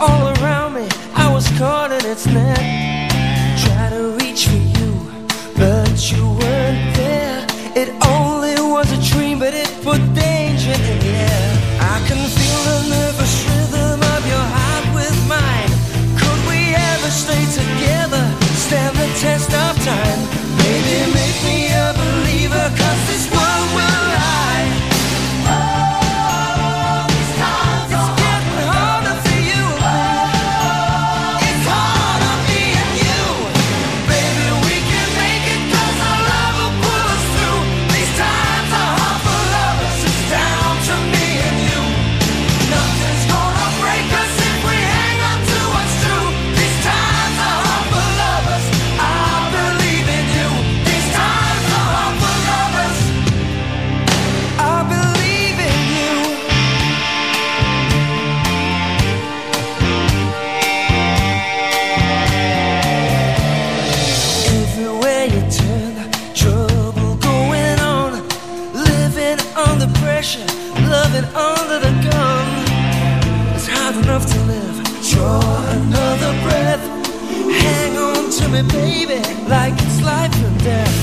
all around me. I was caught in its net. Try to reach for you, but you weren't there. It all Living under pressure, loving under the gun. It's hard enough to live. Draw another breath. Hang on to me, baby, like it's life or death.